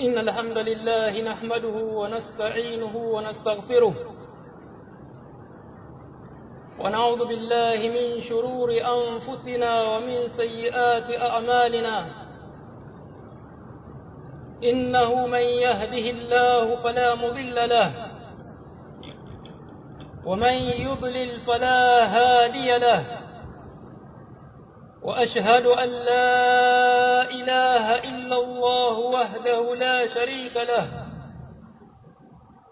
إن الحمد لله نحمده ونستعينه ونستغفره ونعوذ بالله من شرور أنفسنا ومن سيئات أعمالنا. إنه من يهده الله فلا مضل له ومن يضلل فلا هادي له. وأشهد أن لا إله إلا الله وحده لا شريك له.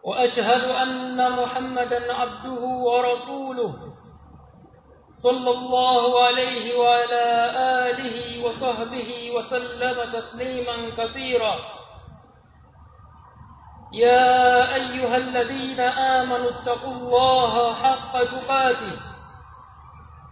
وأشهد أن محمدا عبده ورسوله صلى الله عليه وعلى آله وصحبه وسلم تسليما كثيرا. يا أيها الذين آمنوا اتقوا الله حق تقاته.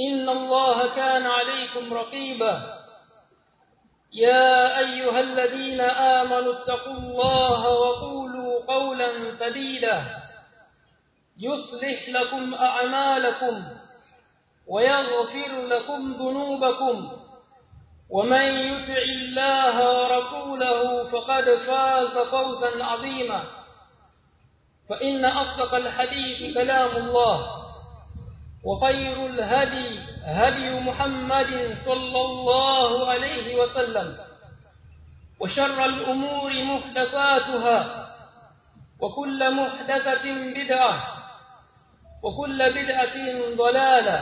إن الله كان عليكم رقيبا. يا أيها الذين آمنوا اتقوا الله وقولوا قولا سديدا. يصلح لكم أعمالكم ويغفر لكم ذنوبكم. ومن يطع الله ورسوله فقد فاز فوزا عظيما. فإن أصدق الحديث كلام الله. وخير الهدي هدي محمد صلى الله عليه وسلم وشر الأمور محدثاتها وكل محدثة بدعة وكل بدعة ضلالة.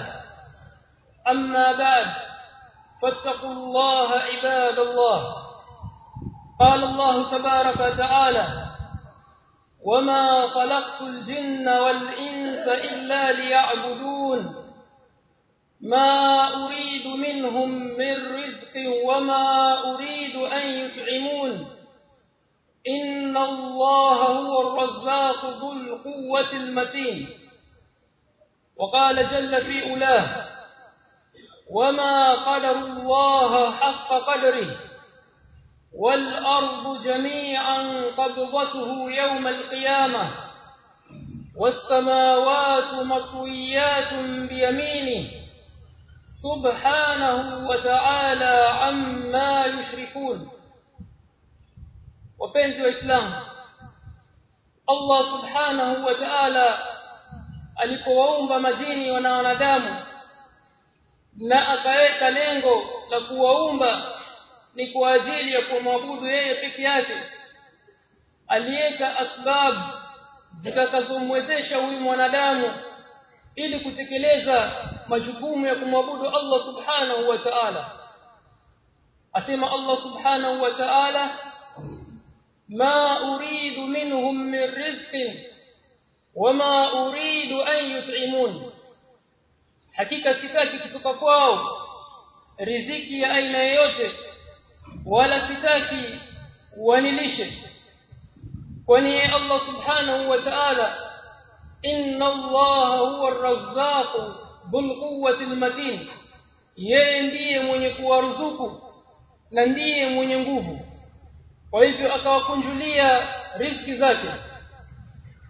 أما بعد فاتقوا الله عباد الله. قال الله تبارك وتعالى وما خلقت الجن والإنس إلا ليعبدون ما أريد منهم من رزق وما أريد أن يطعمون إن الله هو الرزاق ذو القوة المتين وقال جل في أولاه وما قدر الله حق قدره والأرض جميعا قبضته يوم القيامة والسماوات مطويات بيمينه سبحانه وتعالى عما يشركون. وبنت الإسلام الله سبحانه وتعالى ألقوا alipowaumba majini na wanadamu na akaweka lengo la kuwaumba ni kwa ajili ya kumwabudu yeye peke yake aliweka asbab zitakazomwezesha huyu mwanadamu ili kutekeleza majukumu ya kumwabudu Allah subhanahu wa ta'ala asema Allah subhanahu wa ta'ala ma uridu minhum min rizqin wama uridu an yut'imun hakika sitaki kutoka kwao riziki ya aina yoyote wala sitaki wanilishe kwani Allah subhanahu wa ta'ala inna Allah huwa ar-razzaq bil quwwati al-matin yeye ndiye mwenye kuwaruzuku na ndiye mwenye nguvu kwa hivyo akawakunjulia riziki zake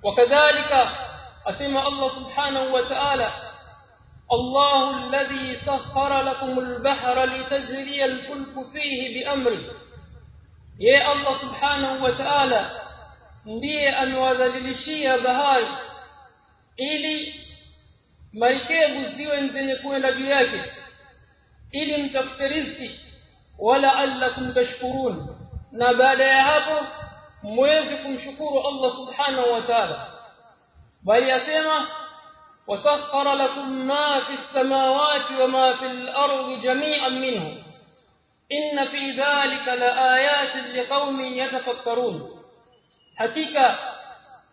wakadhalika asema Allah subhanahu wa ta'ala الله الذي سخر لكم البحر لتجري الفلك فيه بأمره يا الله سبحانه وتعالى ndiye amewadhalilishia bahari ili marikebu ziwe zenye kuenda juu yake ili mtafute riziki wala allakum tashkurun na baada ya hapo mweze kumshukuru Allah subhanahu wa ta'ala bali yasema وسخر لكم ما في السماوات وما في الأرض جميعا منه. إن في ذلك لآيات لقوم يتفكرون. حقيقة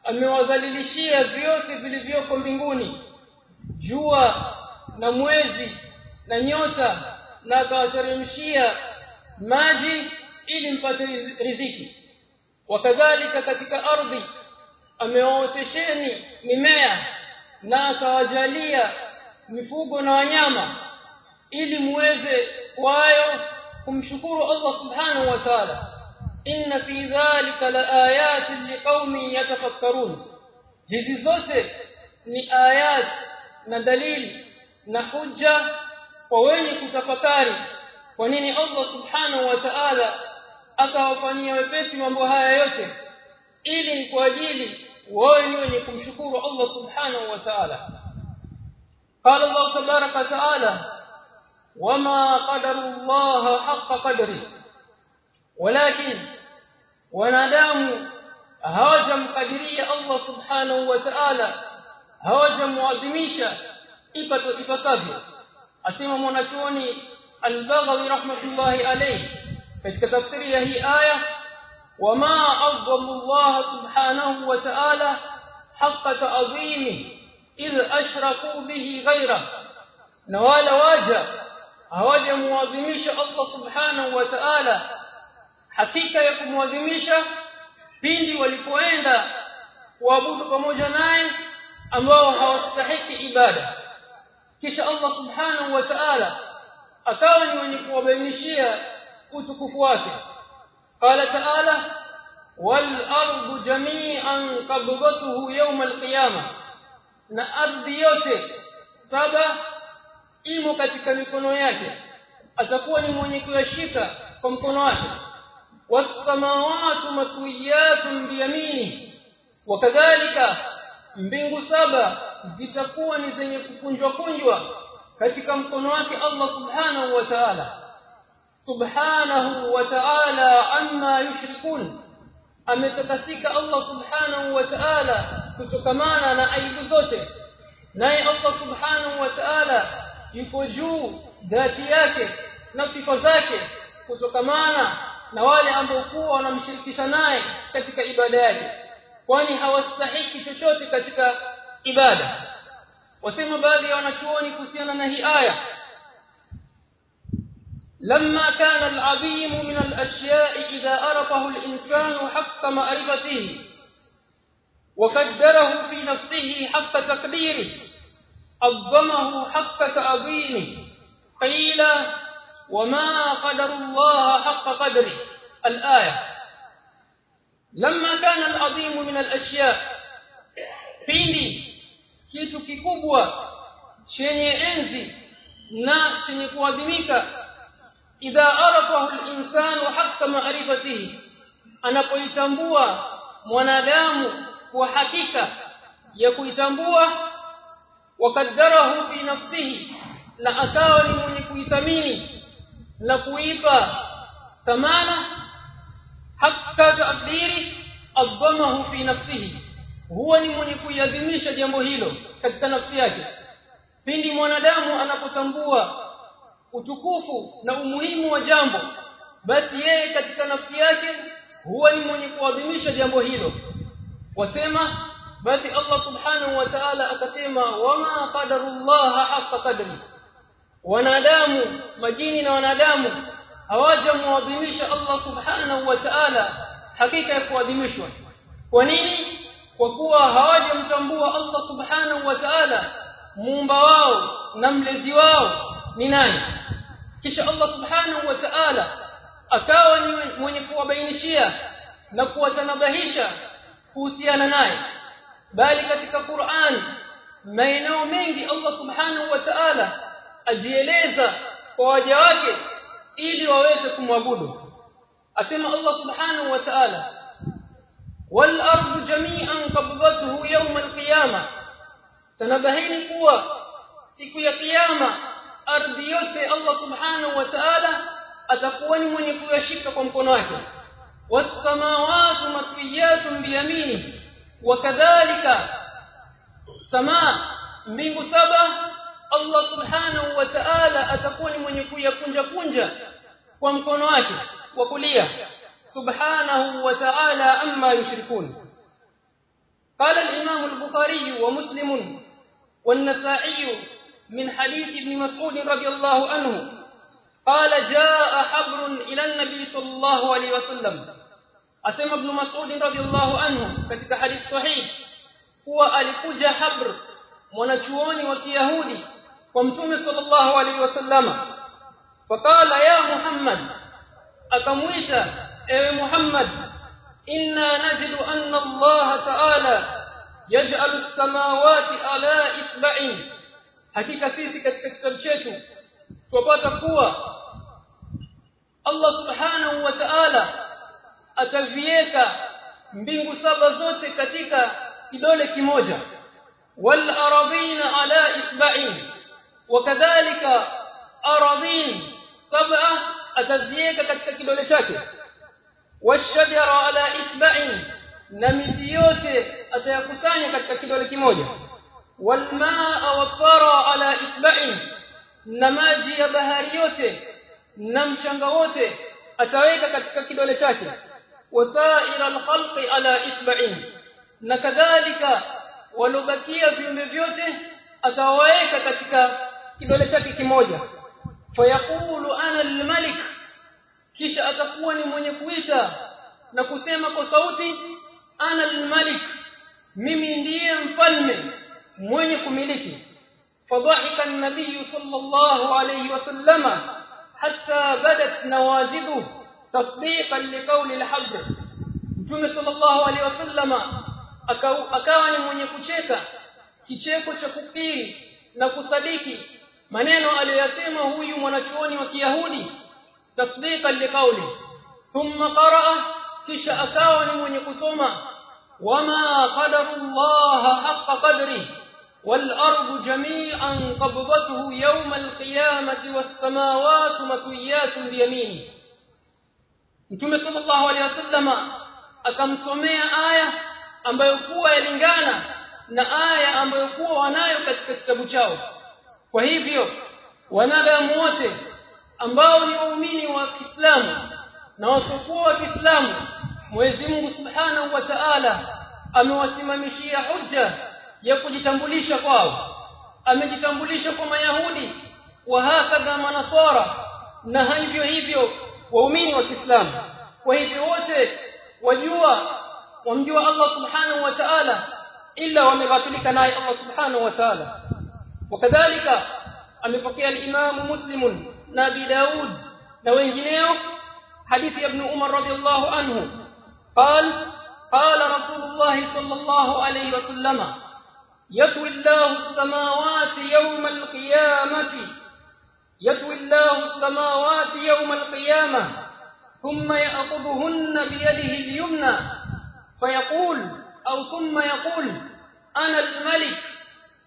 أمي وزللشية فيوت في لفيوكم بنغوني جوا نموزي نيوتا نكاثر مشية ماجي إذن فترزيكي وكذلك كتك أرضي أمي وتشيني ممية na akawajalia mifugo na wanyama ili muweze wayo kumshukuru Allah subhanahu wa ta'ala. Inna fi dhalika laayatin liqaumin yatafakkarun. Hizi zote ni ayat na dalili na hujja kwa wenye kutafakari kwa nini Allah subhanahu wa ta'ala akawafanyia wepesi mambo haya yote. Ili ni kwa ajili وهو من يشكر الله سبحانه وتعالى. قال الله تبارك وتعالى وما قدر الله حق قدره. ولكن ونادام هاجم قدري الله سبحانه وتعالى هاجم وعظميشا إفت إفتابه أسمى منتوني البغوي رحمة الله عليه فإذا تفسر هي آية وما أظم الله سبحانه وتعالى حق تعظيمه إذ أشركوا به غيره. نوال واجه أواجه مواظميش الله سبحانه وتعالى. حقيقة يكون مواظميش بيني والكوين دا وابوك بموجناين أمواها واستحق إبادة كيش الله سبحانه وتعالى أتاني ونكوا بينشيها قال تعالى wal ardu jami'an qabdatuhu yawm al qiyamah na ardhi yote saba imo katika mikono yake atakuwa ni mwenye kuyashika kwa mkono wake was-samawati matwiyatun biyamini wakadhalika mbingu saba zitakuwa ni zenye kukunjwa kunjwa katika mkono wake Allah subhanahu wa ta'ala subhanahu wa ta'ala amma yushrikun ametakasika Allah subhanahu wa ta'ala kutokamana na aibu zote. Naye Allah subhanahu wa ta'ala yuko juu dhati yake na sifa zake kutokamana na wale ambao kuwa wanamshirikisha naye katika ibada yake kwani hawastahiki chochote katika ibada. Wasema baadhi ya wanachuoni kuhusiana na hii aya لما كان العظيم من الأشياء إذا عرفه الإنسان حق معرفته وقدره في نفسه حق تقديره عظمه حق تعظيمه قيل وما قدر الله حق قدره. الآية لما كان العظيم من الأشياء pindi kitu kikubwa chenye enzi na chenye kuadhimika idha arafahu al-insanu haqqa ma'rifatihi anapoitambua mwanadamu kwa hakika ya kuitambua wakadarahu fi nafsihi na akawa ni mwenye kuithamini na kuipa thamana hakka taqdiri adhamahu fi nafsihi. Huwa ni mwenye kuiadhimisha jambo hilo katika nafsi yake. Pindi mwanadamu anapotambua utukufu na umuhimu wa jambo basi yeye katika nafsi yake huwa ni mwenye kuadhimisha jambo hilo wasema basi Allah subhanahu wa ta'ala akasema wama qadarullah haqqa qadri wanadamu majini na wanadamu hawajamuadhimisha Allah subhanahu wa ta'ala hakika ya kuadhimishwa kwa nini kwa kuwa hawajamtambua Allah subhanahu wa ta'ala muumba wao na mlezi wao ni nani kisha Allah subhanahu wa ta'ala akawa ni mwenye kuwabainishia na kuwatanabahisha kuhusiana naye bali katika Qur'an maeneo mengi Allah subhanahu wa ta'ala ajieleza kwa waja wake ili waweze kumwabudu asema Allah subhanahu wa ta'ala wal ardu jami'an qabdatuhu yawm al-qiyamah tanabahini kuwa siku ya kiyama ardhi yote Allah subhanahu wa ta'ala atakuwa ni mwenye kuyashika kwa mkono wake was-samawati matwiyatun biyamini wakadhalika samaa mbingu saba Allah subhanahu wa ta'ala atakuwa ni mwenye kuyakunja kunja kwa mkono wake wa kulia subhanahu wa ta'ala amma yushrikun قال الإمام البخاري ومسلم والنسائي من حديث ابن مسعود رضي الله عنه قال جاء حبر إلى النبي صلى الله عليه وسلم. أسمى ابن مسعود رضي الله عنه في حديث صحيح. هو الفج حبر ونشوان وسيهود ومتوم صلى الله عليه وسلم. فقال يا محمد أتمويت؟ أي محمد إنا نجد أن الله تعالى يجعل السماوات على إسبعين hakika sisi katika kitabu chetu tupata kuwa Allah subhanahu wa ta'ala atavieka mbingu saba zote katika kidole kimoja wal aradina ala isba'in wakadhalika aradin sab'a atazieka katika kidole chake washajara ala isba'in na miti yote atayakusanya katika kidole kimoja walmaa wafara ala isba'in na maji ya bahari yote na mchanga wote ataweka katika kidole chake. Wasaira alkhalqi ala isba'in na kadhalika walobakia viumbe vyote atawaweka katika kidole chake kimoja. Fayaqulu ana almalik. Kisha atakuwa ni mwenye kuita na kusema kwa sauti ana almalik. Mimi ndiye mfalme mwenye kumiliki fadhahika an-nabiy sallallahu alayhi wasallam hatta badat nawajidu tasdiqan liqawli al-habr mtume sallallahu alayhi wasallam akawa ni mwenye kucheka kicheko cha kukiri na kusadiki maneno aliyosema huyu mwanachuoni wa Kiyahudi tasdiqan liqawli thumma qaraa kisha akawa ni mwenye kusoma wama qadarullaha haqqa qadri والأرض جميعا قبضته يوم القيامة والسماوات مكويات بيمينه. نتومي صلى الله عليه وسلم أكم سمي آية أم بيقوى يلنغانا نا آية أم بيقوى ونايو قد تستبجاو وهي فيو ونبى موته أم باو يؤمني وكسلام نوصفوا وكسلام ويزمه سبحانه وتعالى أم وسممشي حجة. Ya kujitambulisha kwao amejitambulisha kwa mayahudi wa hakadha manasara na hivyo hivyo waumini wa Kiislamu kwa hivyo wote wajua wamjua Allah subhanahu wa ta'ala illa wameghafilika naye Allah subhanahu wa ta'ala wakadhalika amepokea al-Imam Muslim na Abi Daud na wengineo hadithi ya Ibn Umar radiyallahu anhu قال قال رسول الله صلى الله عليه وسلم يطوي الله السماوات يوم القيامة. يطوي الله السماوات يوم القيامة. ثم يأخذهن بيده اليمنى. فيقول أو ثم يقول أنا الملك.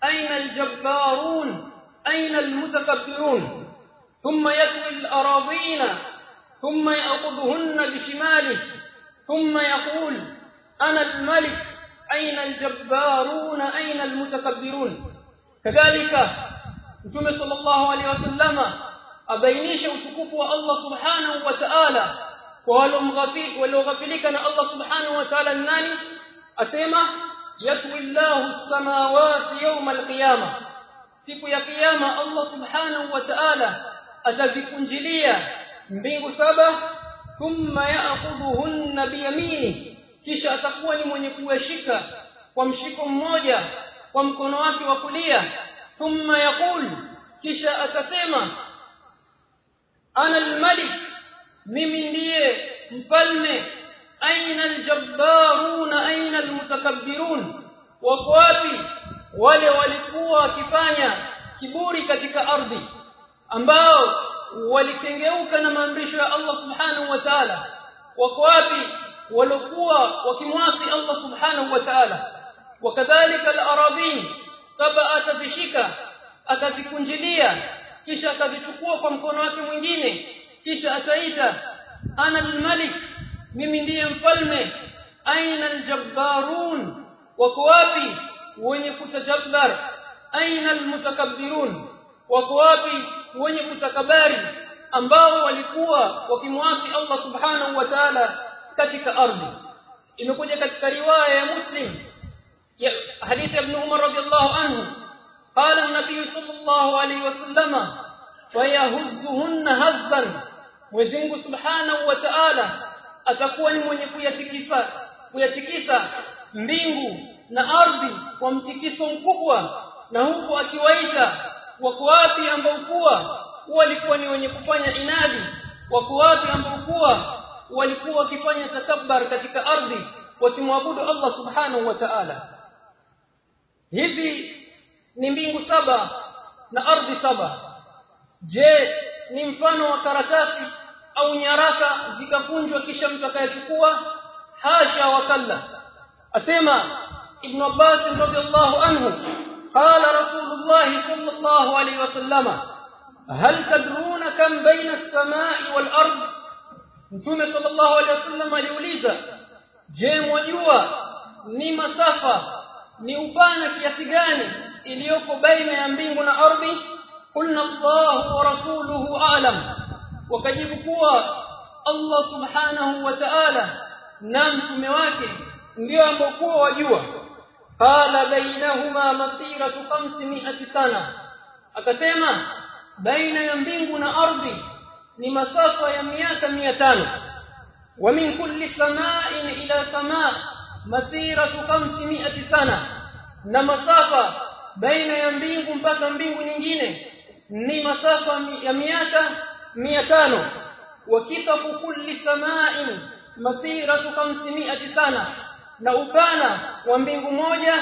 أين الجبارون؟ أين المتكبرون؟ ثم يطوي الأراضين. ثم يأخذهن بشماله. ثم يقول أنا الملك. أين الجبارون؟ أين المتكبرون؟ كذلك نتومي صلى الله عليه وسلم أبينيش أتكوف الله سبحانه وتعالى. وهو غفل ولو غفلكنا الله سبحانه وتعالى الناني. أتيما؟ يكوي الله السماوات يوم القيامة. سيكو يا قيامة الله سبحانه وتعالى. أتذك انجليا من سبا ثم يأخذهن بيمينه. Kisha atakuwa ni mwenye kuyashika kwa mshiko mmoja kwa mkono wake wa kulia. Thumma yaqul kisha atasema ana almalik mimi ndiye mfalme aina aljabbarun aina almutakabbirun. Wako wapi wale walikuwa wakifanya kiburi katika ardhi ambao walikengeuka na maamrisho ya Allah subhanahu wa ta'ala? Wako wapi walikuwa wakimwasi Allah subhanahu wa ta'ala wakadhalika al-aradin saba atazishika atazikunjilia kisha atazichukua kwa mkono wake mwingine kisha ataita ana al-malik mimi ndiye mfalme aina al-jabbarun wako wapi wenye kutajabbar aina al-mutakabbirun wako wapi wenye kutakabari ambao walikuwa wakimwasi Allah subhanahu wa ta'ala katika ardhi. Imekuja katika riwaya ya muslim ya hadithi ibn umar radhiyallahu anhu. Qala an-nabiy sallallahu alayhi wasallam fayahuzzuhunna hazzan. Mwezingu subhanahu wa ta'ala atakuwa ni mwenye kuyatikisa kuyatikisa mbingu na ardhi kwa mtikiso mkubwa na huku akiwaita wako wapi ambao kuwa walikuwa ni wenye kufanya inadi wako wapi ambao kuwa walikuwa wakifanya takabbar katika ardhi wasimwabudu Allah subhanahu wa ta'ala hivi ni mbingu saba na ardhi saba je ni mfano wa karatasi au nyaraka zikakunjwa kisha mtu akayachukua hasha wakalla asema ibn Abbas radhiallahu anhu qala rasulullah sallallahu alayhi hal tadruna kam baina as-samai wal ard mtume sallallahu alayhi wasallam aliuliza je mwajua ni masafa ni upana kiasi gani iliyoko baina ya mbingu na ardhi qulna Allah wa rasuluhu a'lam wakajibu kuwa Allah subhanahu wa ta'ala na mtume wake ndio ambao kuwa wajua qala bainahuma masiratu 500 sana akasema baina ya mbingu na ardhi ni masafa ya miaka 500 wa min kulli sama'in ila sama' masiratu 500 sana. Na masafa baina ya mbingu mpaka mbingu nyingine ni masafa ya miaka 500 wa kitafu kulli sama'in masiratu 500 sana. Na upana wa mbingu moja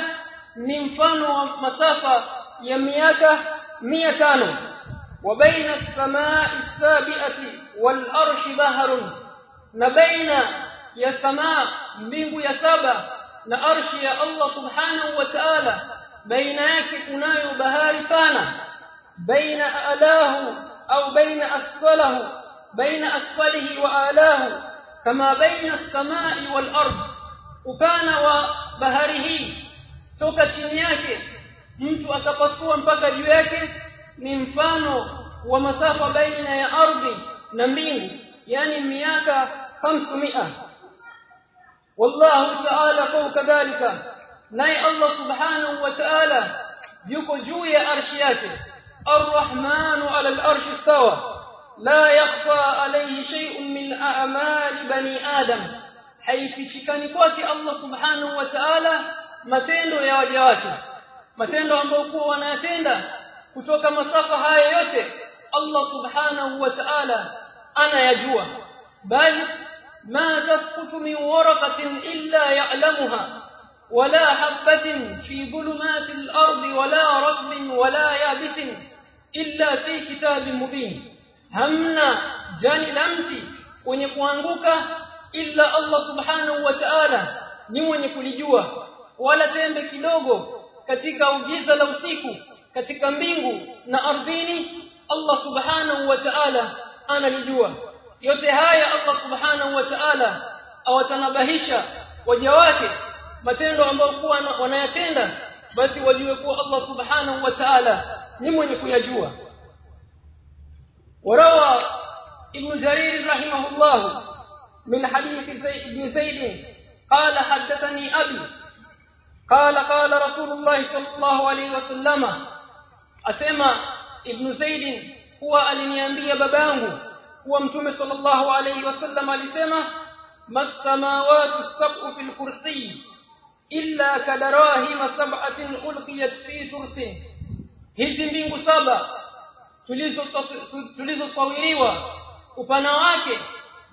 ni mfano wa masafa ya miaka 500 وبين السماء السابئة والأرش بهر. نبين يا سماء من يا سابة نأرش يا الله سبحانه وتعالى. بين يكتنا بهار فانا. بين أعلاه أو بين أسفله. بين أسفله وآلاه. كما بين السماء والأرض. وكان وبهره توكا شنياك mtu atapasua mpaka juu ni mfano wa masafa baina ya ardhi na mbingu yani miaka 500 والله تعالى فوق ذلك naye Allah subhanahu wa ta'ala yuko juu ya arshi yake arrahmanu ala al-arshi istawa la yakhfa alayhi shay'un min a'mali bani adam haifichikani kwake Allah subhanahu wa ta'ala matendo ya waja wake matendo ambayo kwa wanayatenda kutoka masafa haya yote Allah subhanahu wa ta'ala anayajua bali ما تسقط من ورقة إلا يعلمها ولا حبة في ظلمات الأرض ولا رطب ولا يابس إلا في كتاب مبين همنا جاني لمتي wenye kuanguka illa Allah subhanahu wa ta'ala ni mwenye kulijua wala tembe kidogo katika ugiza la usiku katika mbingu na ardhini Allah subhanahu wa ta'ala analijua yote haya Allah subhanahu wa ta'ala awatanabahisha waja wake matendo ambayo kuwa wanayatenda basi wajue kuwa Allah subhanahu wa ta'ala ni mwenye kuyajua وروى ابن جرير رحمه الله من حديث زيد بن زيد قال حدثني أبي قال قال رسول الله صلى الله عليه وسلم أسمى ابن زيد هو aliniambia babangu kuwa mtume sallallahu alayhi wasallam alisema masamawati sab'u fil kursi illa kadarahim sab'atin ulqiyat fi tursin hizi mbingu saba tulizo tulizosawiriwa upana wake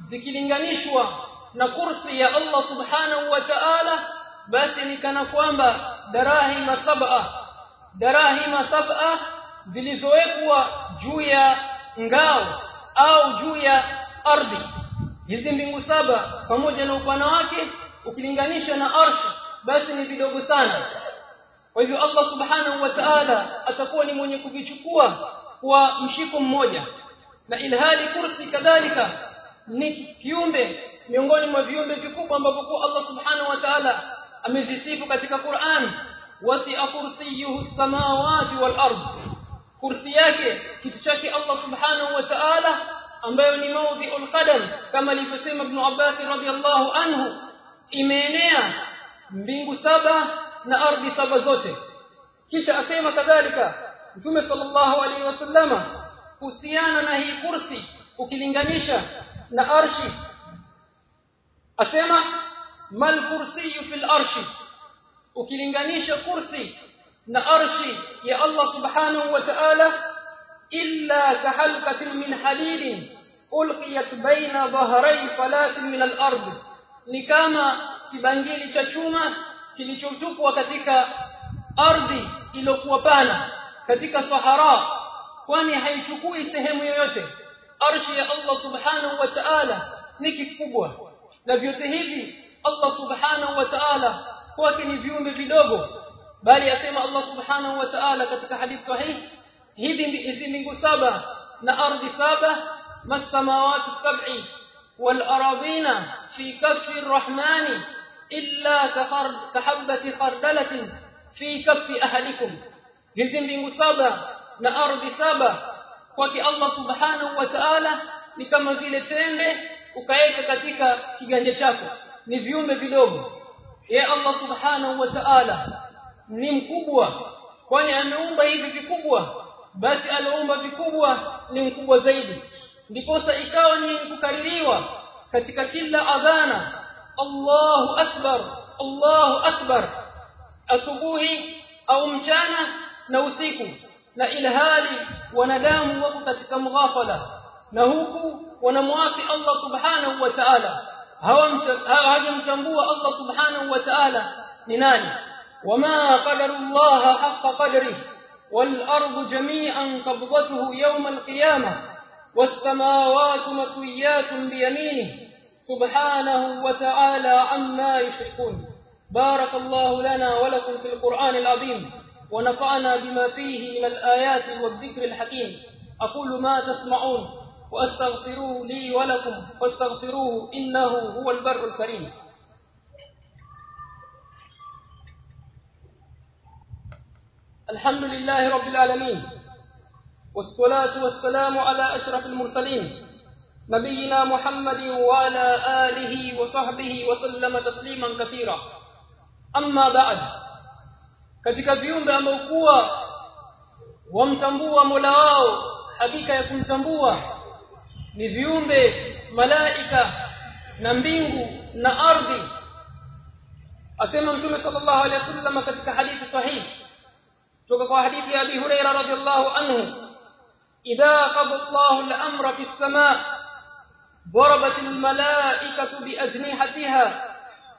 zikilinganishwa na kursi ya Allah subhanahu wa ta'ala basi ni kana kwamba darahima sab'a darahima sab'a zilizowekwa juu ya ngao au juu ya ardhi. Hizi mbingu saba pamoja na upana wake ukilinganisha na arsh basi ni vidogo sana. Kwa hivyo Allah subhanahu wa ta'ala atakuwa ni mwenye kuvichukua kwa mshiko mmoja. Na ilhali kursi kadhalika ni kiumbe miongoni mwa viumbe vikubwa ambavyo Allah subhanahu wa ta'ala amezisifu katika Qur'an wasi'a kursiyuhu samawati wal ardh kursi yake kiti chake Allah subhanahu wa ta'ala ambayo ni maudhi'ul qadam kama alivyosema Ibn Abbas radhiyallahu anhu imeenea mbingu saba na ardhi saba zote kisha asema kadhalika Mtume sallallahu alaihi wasallama kuhusiana na hii kursi ukilinganisha na arshi asema mal kursiyyu fil arshi ukilinganisha kursi na arshi ya Allah subhanahu wa ta'ala illa kahalqatin min halilin ulqiyat baina dhahray falatin min al-ard ni kama kibangili cha chuma kilichotupwa katika ardhi iliyokuwa pana katika sahara kwani haichukui sehemu yoyote arshi ya Allah subhanahu wa ta'ala ni kikubwa na vyote hivi Allah subhanahu wa ta'ala kwake ni viumbe vidogo bali asema Allah subhanahu wa ta'ala katika hadithi sahihi hivi hizi mbingu saba na ardhi saba masamawati sab'i wal aradina fi kaffi arrahmani illa kahabati khardalatin fi kaffi ahlikum hizi mbingu saba na ardhi saba kwake Allah subhanahu wa ta'ala ni kama vile tembe ukaweka katika kiganja chako ni viumbe vidogo ye Allah subhanahu wa ta'ala ni mkubwa kwani ameumba hivi vikubwa basi aliumba vikubwa ni mkubwa zaidi ndiposa ikawa ni kukaririwa katika kila adhana Allahu akbar Allahu akbar asubuhi au mchana na usiku na ilhali wanadamu wako katika mghafala na huku wanamwasi Allah subhanahu wa ta'ala hawajamtambua Allah subhanahu wa ta'ala ni nani wama qadarullah haqqa qadri wal ardu jami'an qabdatuhu yawm al qiyamah was samawati matwiyatun bi yaminihi subhanahu wa ta'ala amma yushrikun بارك الله لنا ولكم في القرآن العظيم ونفعنا بما فيه من الآيات والذكر الحكيم أقول ما تسمعون وأستغفروه لي ولكم فاستغفروه إنه هو البر الكريم. الحمد لله رب العالمين والصلاة والسلام على أشرف المرسلين نبينا محمد وعلى آله وصحبه وسلم تسليما كثيرا. أما بعد katika viumbe ambao kuwa wamtambua Mola wao hakika ya kumtambua ni viumbe malaika na mbingu na ardhi asema mtume sallallahu alaihi wasallam katika hadithi sahihi kutoka kwa hadithi ya Abi Huraira radhiallahu anhu idha qada Allahu al-amra fi as-samaa ضربت الملائكة بأجنحتها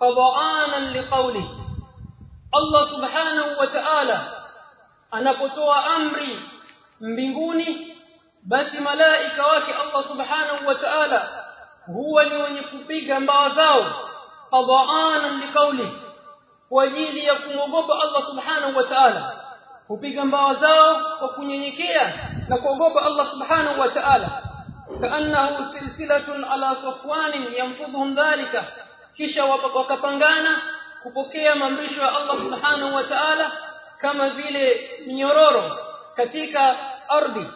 قضآنا لقوله Allah subhanahu wa ta'ala anapotoa amri mbinguni basi malaika wake Allah subhanahu wa ta'ala huwa ni wenye kupiga mbawa zao qada'an liqauli kwa ajili ya kumwogopa Allah subhanahu wa ta'ala hupiga mbawa zao kwa kunyenyekea na kuogopa Allah subhanahu wa ta'ala kaannahu silsilatun ala safwanin yamfudhum dhalika kisha wakapangana kupokea maamrisho ya Allah subhanahu wa ta'ala kama vile minyororo katika ardhi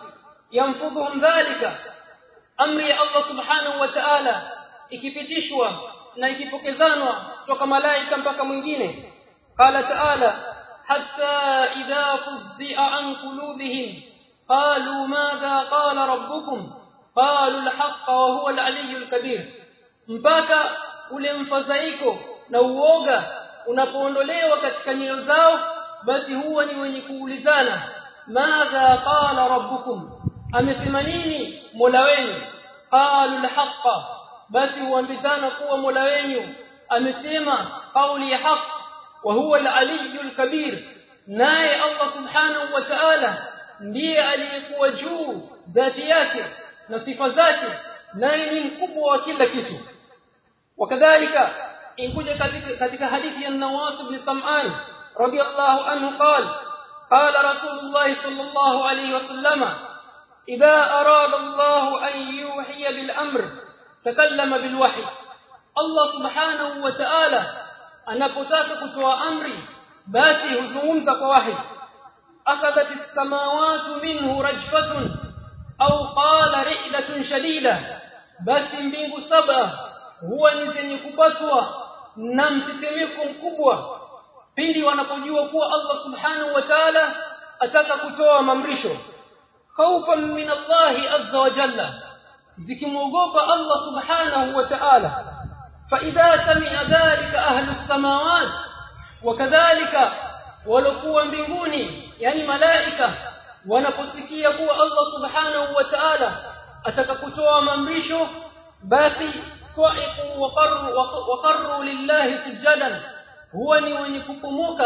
ينفضهم ذلك. أمر الله سبحانه وتعالى إكبتشوا نايكبكزانوا توك ملائكة مبكا منجين قال تعالى حتى إذا فزع عن قلوبهم قالوا ماذا قال ربكم قالوا الحق وهو العلي الكبير مبكا ulemfadhaiko na uoga unapoondolewa katika nyoyo zao basi huwa ni wenye kuulizana madha qala rabbukum? Amesema nini mola wenu qalu alhaqa basi huambizana kuwa mola wenu amesema kauli ya haq wa huwa alaliyyul kabir naye Allah subhanahu wa ta'ala ndiye aliyekuwa juu dhati yake na sifa zake naye ni mkubwa wa kila kitu wakadhalika inkuja katika katika hadithi ya Nawas ibn Sam'an radiyallahu anhu qala qala rasulullah sallallahu alayhi wasallam إذا أراد الله أن يوحي بالأمر تكلم بالوحي. الله سبحانه وتعالى أنا قتاك قتوى أمري باتي هزومك كواحد أخذت السماوات منه رجفة أو قال رئدة شديدة. بس بيه سبا هو نزن يكبسوا نم تتميكم كبوة. بيدي وأنا قد يوكو الله سبحانه وتعالى أتاتك قتوى ممرشه خوفا من الله عز وجل. ذكموغوب الله سبحانه وتعالى. فإذا سمع ذلك أهل السماوات وكذلك ولقوا بهوني يعني ملائكة ونفسك يقوى الله سبحانه وتعالى. أتككتوا ممرشه باقي صعقوا وقروا, وقروا لله سجدا. هو نيوني كبموك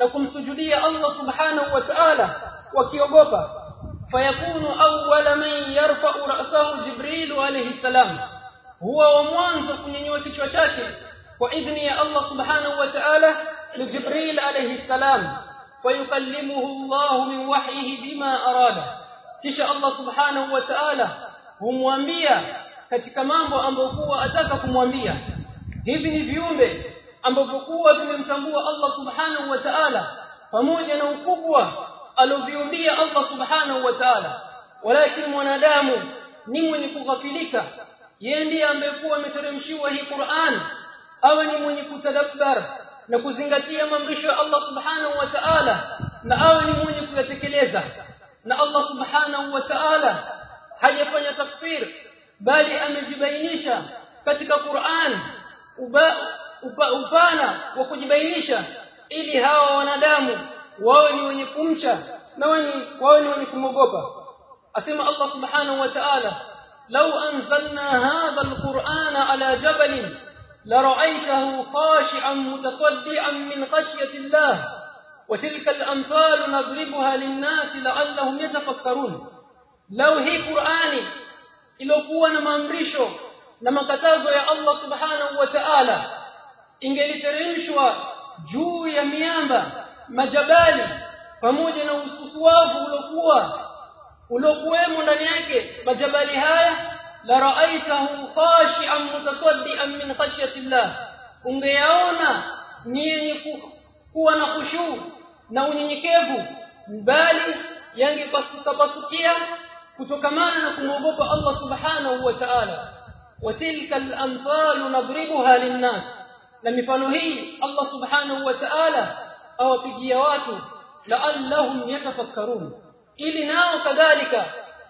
لكم سجدية الله سبحانه وتعالى. وكيوغوبا فيكون أول من يرفع رأسه جبريل عليه السلام. هو ومنذ كنيوتي تشاكي وإذن يا الله سبحانه وتعالى لجبريل عليه السلام. فيكلمه الله من وحيه بما أراد كش الله سبحانه وتعالى هم وانبيا كتكمان بأمبوكو وأتاككم وانبيا هبني بيومب أمبوكو وبمتنبو الله سبحانه وتعالى. pamoja na ukubwa aloviumbia Allah subhanahu wa ta'ala walakin mwanadamu ni mwenye kughafilika yeye ndiye ambaye kuwa ameteremshiwa hii Qur'an awe ni mwenye kutadabbar na kuzingatia maamrisho ya Allah subhanahu wa ta'ala na awe ni mwenye kuyatekeleza na Allah subhanahu wa ta'ala hajafanya tafsir bali amejibainisha katika Qur'an upana wa kujibainisha ili hawa wanadamu wawe ni wenye kumcha na wawe ni wenye kumogopa asema Allah subhanahu wa ta'ala law anzalna hadha alqur'ana ala jabalin لرأيته خاشعا متصدعا من خشية الله وتلك نضربها للناس لعلهم يتفكرون لو هي قرآني ilokuwa na maamrisho na makatazo ya Allah subhanahu wa ta'ala ingeliteremshwa juu ya miamba majabali pamoja na ususuavu uliokuwa uliokuwemo ndani yake majabali haya la ra'aitahu khashi'an mutasaddian min khashyati Allah ungeyaona ni yenye kuwa na khushu na unyenyekevu bali yangepasuka pasukia kutokamana na kumwogopa Allah subhanahu wa ta'ala watilka al-amthal nadribuha lin-nas na mifano hii Allah subhanahu wa ta'ala awapigia watu la'allahum yatafakkarun. Ili nao kadhalika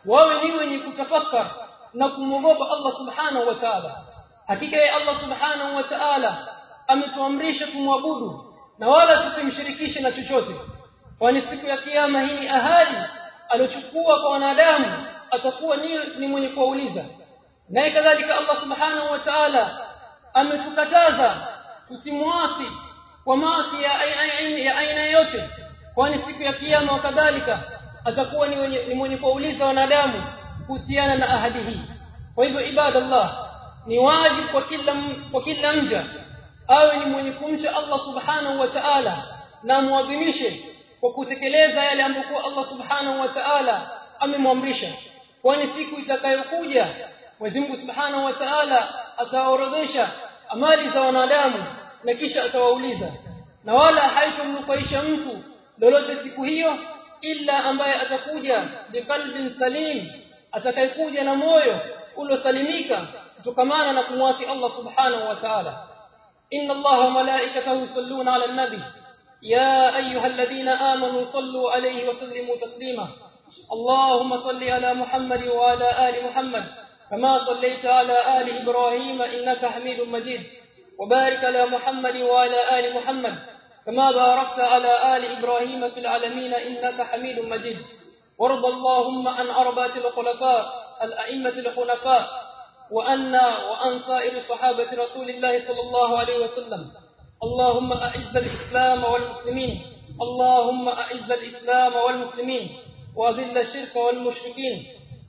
wawe ni wenye kutafakar na kumwogopa Allah subhanahu wa ta'ala. Hakika ya Allah subhanahu wa ta'ala ametuamrisha kumwabudu na wala tusimshirikishe na chochote. Kwani siku ya kiyama hii ni ahadi aliochukua kwa wanadamu atakuwa ni, ni mwenye kuwauliza. Naye kadhalika Allah subhanahu wa ta'ala ametukataza tusimwasi kwa maasi ya ya aina yote kwani siku ya kiyama kadhalika atakuwa ni, wenye, ni mwenye kuwauliza wanadamu kuhusiana na ahadi hii kwa hivyo ibadallah ni wajibu kwa kila kwa kila mja awe ni mwenye kumcha Allah subhanahu wa ta'ala na muadhimishe kwa kutekeleza yale ambayo Allah subhanahu wa ta'ala amemwamrisha kwani siku itakayokuja Mwenyezi Mungu subhanahu wa ta'ala ataorodhesha amali za wanadamu na kisha atawauliza na wala haitomnufaisha mtu lolote siku hiyo illa ambaye atakuja biqalbin salim atakayekuja na moyo uliosalimika kutokamana na kumwasi Allah subhanahu wa ta'ala inna Allah wa malaikatahu yusalluna 'ala an-nabi يا أيها الذين آمنوا صلوا عليه وسلموا تسليما اللهم صل على محمد وعلى آل محمد كما صليت على آل إبراهيم إنك حميد مجيد وبارك على محمد وعلى آل محمد كما باركت على آل إبراهيم في العالمين إنك حميد مجيد. وارض اللهم عن أربعة الخلفاء الأئمة الخلفاء وأنا وأن سائر صحابة رسول الله صلى الله عليه وسلم. اللهم أعز الإسلام والمسلمين. اللهم أعز الإسلام والمسلمين. وأذل الشرك والمشركين.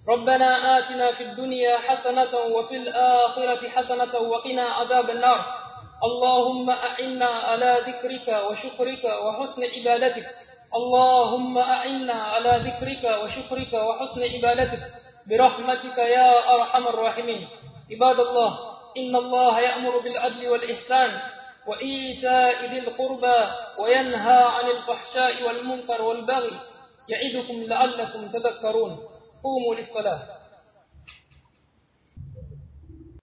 ربنا آتنا في الدنيا حسنة وفي الآخرة حسنة وقنا عذاب النار. اللهم أعنا على ذكرك وشكرك وحسن عبادتك. اللهم أعنا على ذكرك وشكرك وحسن عبادتك. برحمتك يا أرحم الراحمين. عباد الله إن الله يأمر بالعدل والإحسان وإيتاء ذي القربى وينهى عن الفحشاء والمنكر والبغي. يعظكم لعلكم تذكرون. قوموا للصلاة.